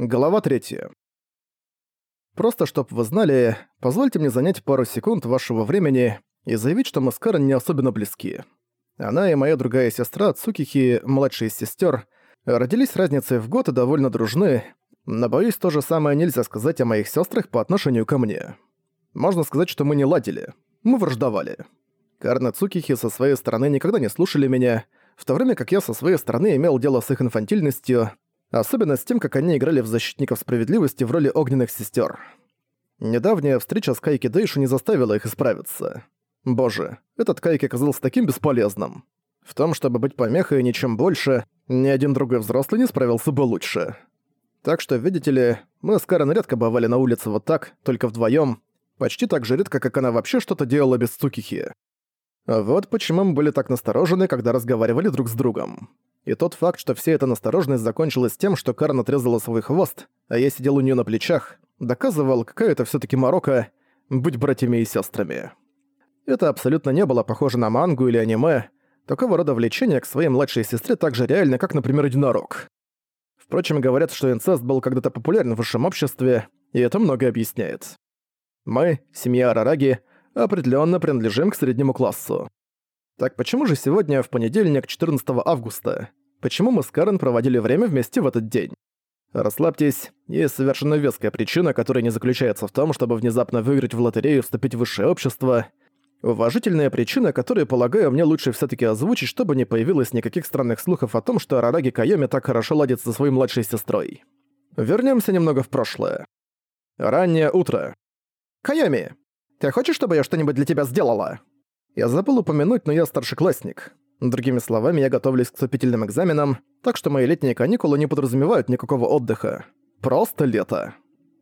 Глава 3. Просто чтоб вы знали, позвольте мне занять пару секунд вашего времени и заявить, что мы с Карен не особенно близки. Она и моя другая сестра, Цукихи, младшая из сестер, родились разницей в год и довольно дружны, но, боюсь, то же самое нельзя сказать о моих сестрах по отношению ко мне. Можно сказать, что мы не ладили. Мы враждовали. Карен и Цукихи со своей стороны никогда не слушали меня, в то время как я со своей стороны имел дело с их инфантильностью, Особенно с тем, как они играли в защитников справедливости в роли огненных сестер. Недавняя встреча с Кайки Дэйшу не заставила их исправиться. Боже, этот Кайки оказался таким бесполезным. В том, чтобы быть помехой и ничем больше, ни один другой взрослый не справился бы лучше. Так что, видите ли, мы с Карен редко бывали на улице вот так, только вдвоем, почти так же редко, как она вообще что-то делала без Цукихи. Вот почему мы были так насторожены, когда разговаривали друг с другом. И тот факт, что вся эта настороженность закончилась тем, что Карн отрезала свой хвост, а я сидел у нее на плечах, доказывал, какая это все таки морока быть братьями и сестрами. Это абсолютно не было похоже на мангу или аниме. Такого рода влечение к своей младшей сестре так же реально, как, например, единорог. Впрочем, говорят, что инцест был когда-то популярен в высшем обществе, и это многое объясняет. Мы, семья Арараги, определенно принадлежим к среднему классу. Так почему же сегодня, в понедельник, 14 августа, почему мы с Карен проводили время вместе в этот день? Расслабьтесь, есть совершенно веская причина, которая не заключается в том, чтобы внезапно выиграть в лотерею и вступить в высшее общество. Уважительная причина, которую, полагаю, мне лучше все таки озвучить, чтобы не появилось никаких странных слухов о том, что Арараги Кайоми так хорошо ладит со своей младшей сестрой. Вернемся немного в прошлое. Раннее утро. «Кайоми, ты хочешь, чтобы я что-нибудь для тебя сделала?» Я забыл упомянуть, но я старшеклассник. Другими словами, я готовлюсь к вступительным экзаменам, так что мои летние каникулы не подразумевают никакого отдыха. Просто лето.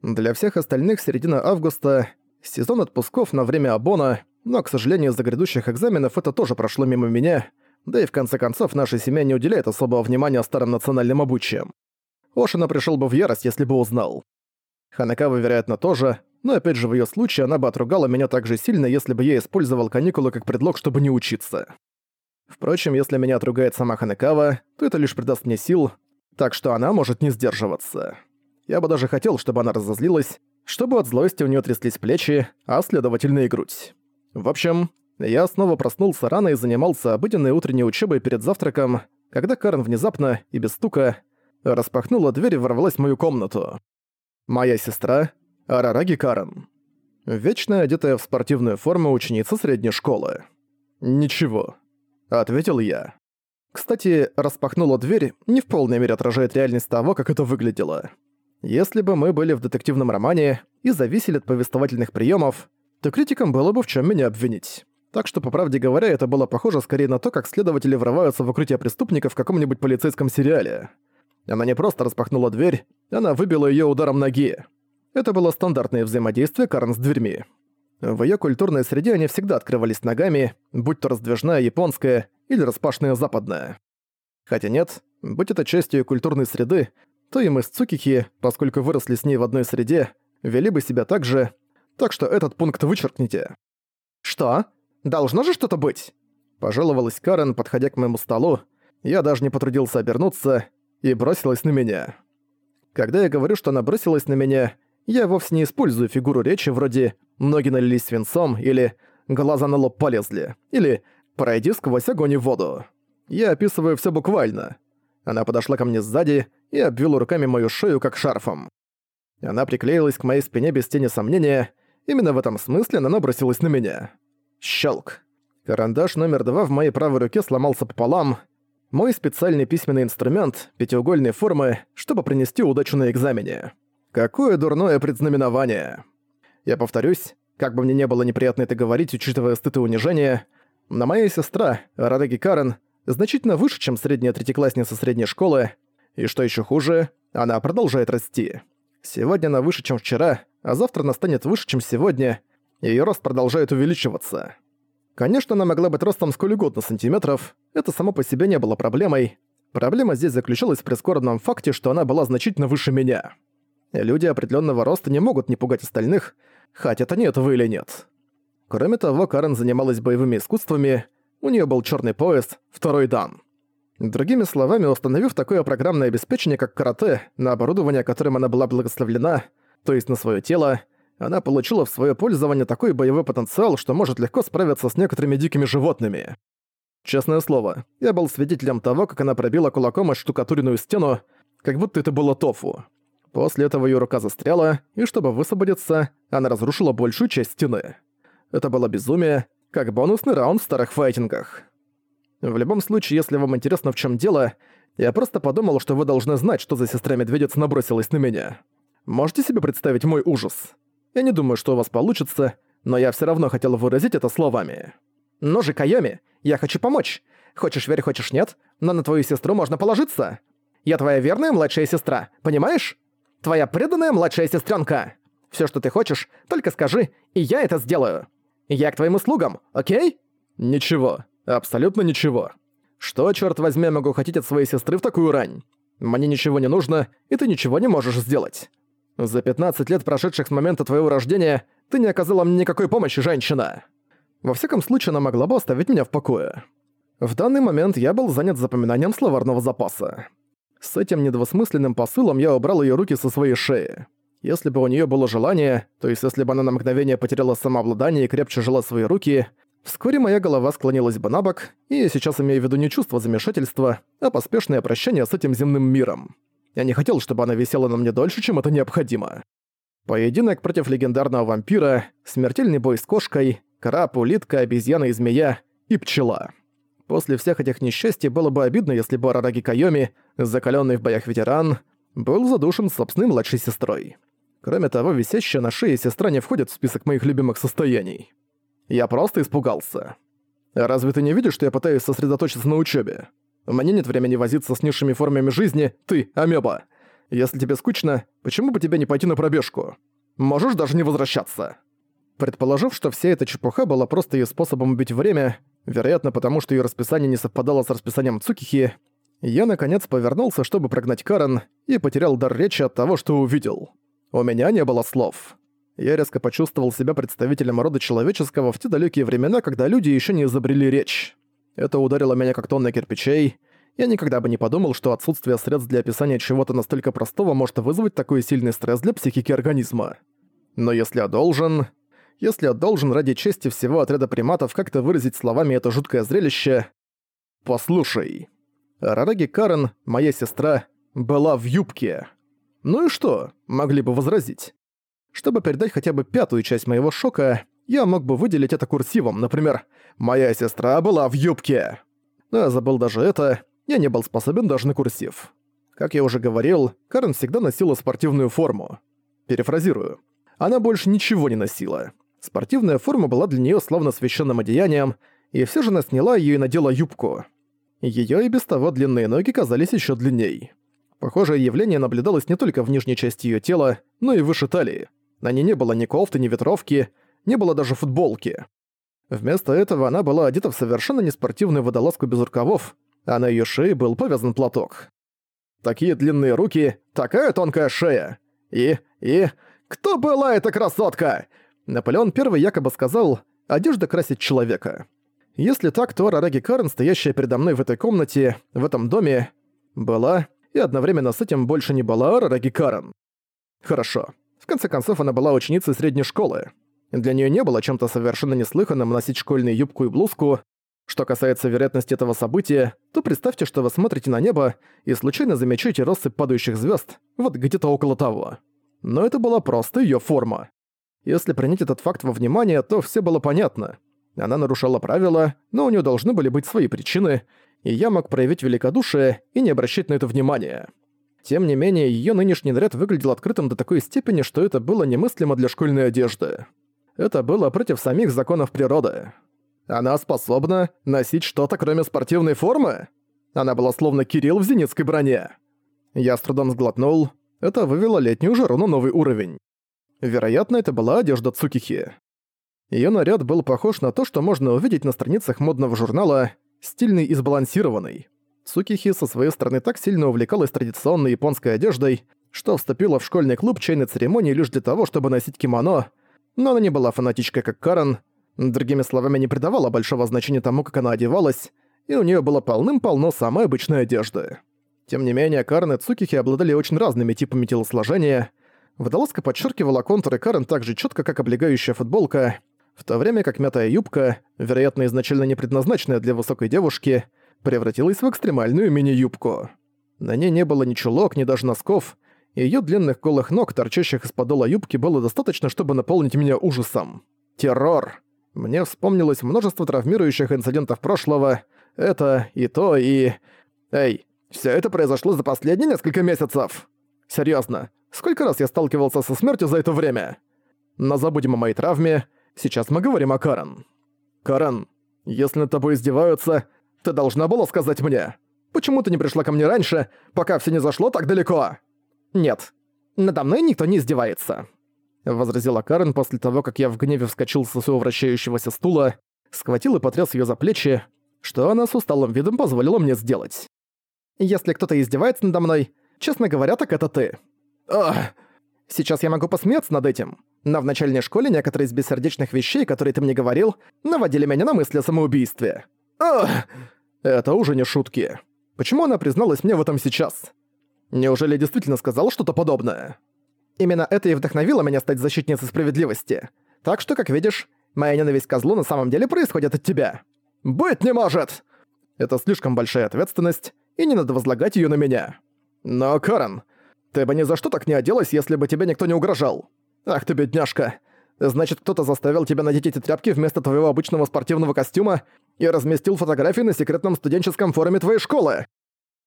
Для всех остальных середина августа — сезон отпусков на время обона, но, к сожалению, из-за грядущих экзаменов это тоже прошло мимо меня, да и в конце концов наша семья не уделяет особого внимания старым национальным обучиям. Ошина пришел бы в ярость, если бы узнал. Ханакава, вероятно, тоже, но опять же в её случае она бы отругала меня так же сильно, если бы я использовал каникулы как предлог, чтобы не учиться. Впрочем, если меня отругает сама Ханекава, то это лишь придаст мне сил, так что она может не сдерживаться. Я бы даже хотел, чтобы она разозлилась, чтобы от злости у неё тряслись плечи, а следовательно и грудь. В общем, я снова проснулся рано и занимался обыденной утренней учебой перед завтраком, когда Карен внезапно и без стука распахнула дверь и ворвалась в мою комнату. Моя сестра, Арараги Карен. Вечно одетая в спортивную форму ученица средней школы. «Ничего», — ответил я. Кстати, распахнула дверь не в полной мере отражает реальность того, как это выглядело. Если бы мы были в детективном романе и зависели от повествовательных приемов, то критикам было бы в чем меня обвинить. Так что, по правде говоря, это было похоже скорее на то, как следователи врываются в укрытие преступника в каком-нибудь полицейском сериале. Она не просто распахнула дверь, она выбила ее ударом ноги. Это было стандартное взаимодействие Карн с дверьми. В её культурной среде они всегда открывались ногами, будь то раздвижная японская или распашная западная. Хотя нет, будь это частью культурной среды, то и мы с Цукихи, поскольку выросли с ней в одной среде, вели бы себя так же, так что этот пункт вычеркните. «Что? Должно же что-то быть?» Пожаловалась Карен, подходя к моему столу. Я даже не потрудился обернуться и бросилась на меня. Когда я говорю, что она бросилась на меня, я вовсе не использую фигуру речи вроде «ноги налились свинцом» или «глаза на лоб полезли» или «пройди сквозь огонь и воду». Я описываю все буквально. Она подошла ко мне сзади и обвила руками мою шею как шарфом. Она приклеилась к моей спине без тени сомнения. Именно в этом смысле она набросилась на меня. Щелк. Карандаш номер два в моей правой руке сломался пополам. Мой специальный письменный инструмент, пятиугольной формы, чтобы принести удачу на экзамене. Какое дурное предзнаменование. Я повторюсь, как бы мне не было неприятно это говорить, учитывая стыд и унижение, но моя сестра, Радаги Карен, значительно выше, чем средняя третьеклассница средней школы, и что еще хуже, она продолжает расти. Сегодня она выше, чем вчера, а завтра она станет выше, чем сегодня, и её рост продолжает увеличиваться. Конечно, она могла быть ростом сколь угодно сантиметров, это само по себе не было проблемой. Проблема здесь заключалась в прискорбном факте, что она была значительно выше меня. Люди определенного роста не могут не пугать остальных, хотят они этого или нет. Кроме того, Карен занималась боевыми искусствами, у нее был черный пояс, второй дан. Другими словами, установив такое программное обеспечение, как карате, на оборудование, которым она была благословлена, то есть на свое тело, она получила в свое пользование такой боевой потенциал, что может легко справиться с некоторыми дикими животными. Честное слово, я был свидетелем того, как она пробила кулаком штукатуренную стену, как будто это было тофу. После этого ее рука застряла, и чтобы высвободиться, она разрушила большую часть стены. Это было безумие, как бонусный раунд в старых файтингах. В любом случае, если вам интересно, в чем дело, я просто подумал, что вы должны знать, что за сестра-медведец набросилась на меня. Можете себе представить мой ужас? Я не думаю, что у вас получится, но я все равно хотел выразить это словами. «Ну же, Кайоми, я хочу помочь. Хочешь верь, хочешь нет, но на твою сестру можно положиться. Я твоя верная младшая сестра, понимаешь? Твоя преданная младшая сестренка. Все, что ты хочешь, только скажи, и я это сделаю. Я к твоим услугам, окей?» «Ничего. Абсолютно ничего. Что, черт возьми, могу хотеть от своей сестры в такую рань? Мне ничего не нужно, и ты ничего не можешь сделать. За 15 лет, прошедших с момента твоего рождения, ты не оказала мне никакой помощи, женщина. Во всяком случае, она могла бы оставить меня в покое. В данный момент я был занят запоминанием словарного запаса. С этим недвусмысленным посылом я убрал ее руки со своей шеи. Если бы у нее было желание, то есть если бы она на мгновение потеряла самообладание и крепче жила свои руки, Вскоре моя голова склонилась бы на бок, и я сейчас имею в виду не чувство замешательства, а поспешное прощание с этим земным миром. Я не хотел, чтобы она висела на мне дольше, чем это необходимо. Поединок против легендарного вампира, смертельный бой с кошкой, краб, улитка, обезьяна и змея и пчела. После всех этих несчастий было бы обидно, если бы Арараги Кайоми, закаленный в боях ветеран, был задушен собственной младшей сестрой. Кроме того, висящая на шее сестра не входит в список моих любимых состояний. Я просто испугался. Разве ты не видишь, что я пытаюсь сосредоточиться на учебе? Меня нет времени возиться с низшими формами жизни, ты, амеба. Если тебе скучно, почему бы тебе не пойти на пробежку? Можешь даже не возвращаться. Предположив, что вся эта чепуха была просто ее способом убить время, вероятно, потому что ее расписание не совпадало с расписанием Цукихи, я, наконец, повернулся, чтобы прогнать Карен, и потерял дар речи от того, что увидел. У меня не было слов. Я резко почувствовал себя представителем рода человеческого в те далекие времена, когда люди еще не изобрели речь. Это ударило меня как тонна кирпичей. Я никогда бы не подумал, что отсутствие средств для описания чего-то настолько простого может вызвать такой сильный стресс для психики организма. Но если я должен... Если я должен ради чести всего отряда приматов как-то выразить словами это жуткое зрелище... Послушай. Рараги Карен, моя сестра, была в юбке. Ну и что, могли бы возразить. Чтобы передать хотя бы пятую часть моего шока, я мог бы выделить это курсивом, например, «Моя сестра была в юбке». Но я забыл даже это, я не был способен даже на курсив. Как я уже говорил, Карен всегда носила спортивную форму. Перефразирую. Она больше ничего не носила. Спортивная форма была для нее словно священным одеянием, и все же она сняла ее и надела юбку. Ее и без того длинные ноги казались еще длинней. Похожее явление наблюдалось не только в нижней части ее тела, но и выше талии. На ней не было ни кофты, ни ветровки, не было даже футболки. Вместо этого она была одета в совершенно неспортивную водолазку без рукавов, а на её шее был повязан платок. Такие длинные руки, такая тонкая шея. И... и... Кто была эта красотка? Наполеон I якобы сказал «одежда красит человека». Если так, то Рараги Карен, стоящая передо мной в этой комнате, в этом доме, была, и одновременно с этим больше не была Рараги Карен. Хорошо. В конце концов, она была ученицей средней школы. Для нее не было чем-то совершенно неслыханным носить школьную юбку и блузку. Что касается вероятности этого события, то представьте, что вы смотрите на небо и случайно замечаете россыпь падающих звезд, вот где-то около того. Но это была просто ее форма. Если принять этот факт во внимание, то все было понятно. Она нарушала правила, но у нее должны были быть свои причины, и я мог проявить великодушие и не обращать на это внимания. Тем не менее, ее нынешний наряд выглядел открытым до такой степени, что это было немыслимо для школьной одежды. Это было против самих законов природы. Она способна носить что-то кроме спортивной формы? Она была словно Кирилл в зенитской броне. Я с трудом сглотнул. Это вывело летнюю жару на новый уровень. Вероятно, это была одежда Цукихи. Её наряд был похож на то, что можно увидеть на страницах модного журнала, стильный и сбалансированный. Сукихи со своей стороны так сильно увлекалась традиционной японской одеждой, что вступила в школьный клуб чайной церемонии лишь для того, чтобы носить кимоно, но она не была фанатичкой как Карен, другими словами, не придавала большого значения тому, как она одевалась, и у нее было полным-полно самой обычной одежды. Тем не менее, Карен и Цукихи обладали очень разными типами телосложения. Водолазка подчеркивала контуры Карен так же четко, как облегающая футболка, в то время как мятая юбка, вероятно, изначально не предназначенная для высокой девушки, превратилась в экстремальную мини-юбку. На ней не было ни чулок, ни даже носков, и её длинных голых ног, торчащих из подола юбки, было достаточно, чтобы наполнить меня ужасом. Террор. Мне вспомнилось множество травмирующих инцидентов прошлого. Это и то, и... Эй, все это произошло за последние несколько месяцев. Серьезно, сколько раз я сталкивался со смертью за это время? Но забудем о моей травме. Сейчас мы говорим о Карен. Карен, если над тобой издеваются, ты должна была сказать мне. Почему ты не пришла ко мне раньше, пока все не зашло так далеко? Нет, надо мной никто не издевается возразила Карен после того, как я в гневе вскочил со своего вращающегося стула, схватил и потряс её за плечи, что она с усталым видом позволила мне сделать. «Если кто-то издевается надо мной, честно говоря, так это ты». Ах! Сейчас я могу посмеяться над этим, но в начальной школе некоторые из бессердечных вещей, которые ты мне говорил, наводили меня на мысли о самоубийстве. Ах! Это уже не шутки. Почему она призналась мне в этом сейчас? Неужели действительно сказала что-то подобное? Именно это и вдохновило меня стать защитницей справедливости. Так что, как видишь, моя ненависть к козлу на самом деле происходит от тебя. Быть не может! Это слишком большая ответственность, и не надо возлагать её на меня. Но, Карен, ты бы ни за что так не оделась, если бы тебе никто не угрожал. Ах ты, бедняжка. Значит, кто-то заставил тебя надеть эти тряпки вместо твоего обычного спортивного костюма и разместил фотографии на секретном студенческом форуме твоей школы.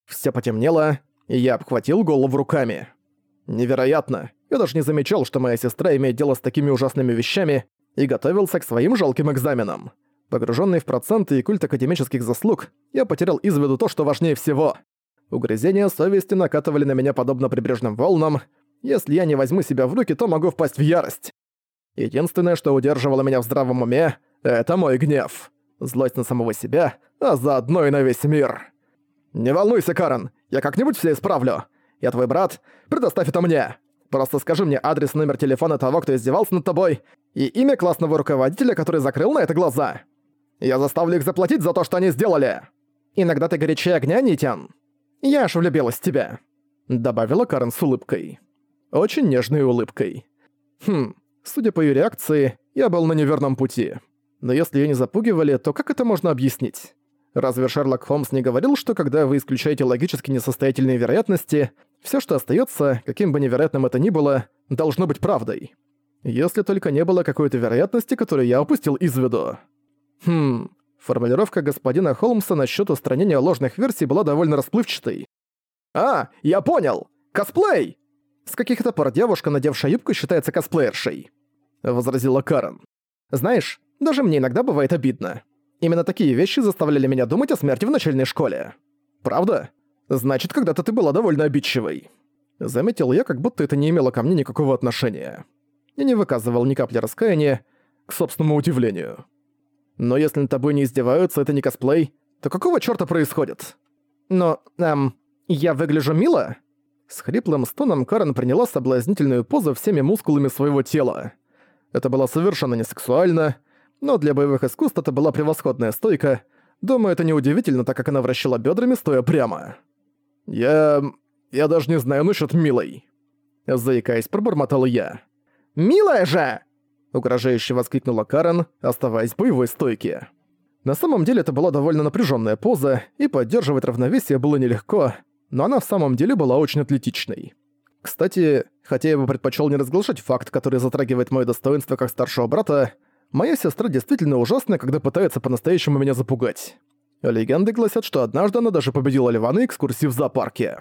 Всё потемнело, и я обхватил голову руками. Невероятно. Я даже не замечал, что моя сестра имеет дело с такими ужасными вещами и готовился к своим жалким экзаменам. Погруженный в проценты и культ академических заслуг, я потерял из виду то, что важнее всего. Угрызения совести накатывали на меня подобно прибрежным волнам. Если я не возьму себя в руки, то могу впасть в ярость. Единственное, что удерживало меня в здравом уме, это мой гнев. Злость на самого себя, а заодно и на весь мир. «Не волнуйся, Карен, я как-нибудь все исправлю. Я твой брат, предоставь это мне. Просто скажи мне адрес номер телефона того, кто издевался над тобой, и имя классного руководителя, который закрыл на это глаза. Я заставлю их заплатить за то, что они сделали. Иногда ты горячее огня, Нитян. Я аж влюбилась в тебя», — добавила Карен с улыбкой. Очень нежной улыбкой. Хм, судя по ее реакции, я был на неверном пути. Но если ее не запугивали, то как это можно объяснить? Разве Шерлок Холмс не говорил, что когда вы исключаете логически несостоятельные вероятности, все, что остается, каким бы невероятным это ни было, должно быть правдой? Если только не было какой-то вероятности, которую я упустил из виду. Хм, формулировка господина Холмса насчет устранения ложных версий была довольно расплывчатой. «А, я понял! Косплей!» «С каких это пор девушка, надевшая юбку, считается косплеершей?» — возразила Карен. «Знаешь, даже мне иногда бывает обидно. Именно такие вещи заставляли меня думать о смерти в начальной школе. Правда? Значит, когда-то ты была довольно обидчивой. Заметил я, как будто это не имело ко мне никакого отношения. Я не выказывал ни капли раскаяния, к собственному удивлению. Но если над тобой не издеваются, это не косплей, то какого чёрта происходит? Но, эм, я выгляжу мило? С хриплым стоном Карен приняла соблазнительную позу всеми мускулами своего тела. Это было совершенно не сексуально, но для боевых искусств это была превосходная стойка. Думаю, это неудивительно, так как она вращала бедрами, стоя прямо. «Я... я даже не знаю насчет милой». Заикаясь, пробормотал я. «Милая же!» Угрожающе воскликнула Карен, оставаясь в боевой стойке. На самом деле это была довольно напряженная поза, и поддерживать равновесие было нелегко, но она в самом деле была очень атлетичной. Кстати, хотя я бы предпочел не разглашать факт, который затрагивает мое достоинство как старшего брата, Моя сестра действительно ужасная, когда пытается по-настоящему меня запугать. Легенды гласят, что однажды она даже победила льва на экскурсии в зоопарке.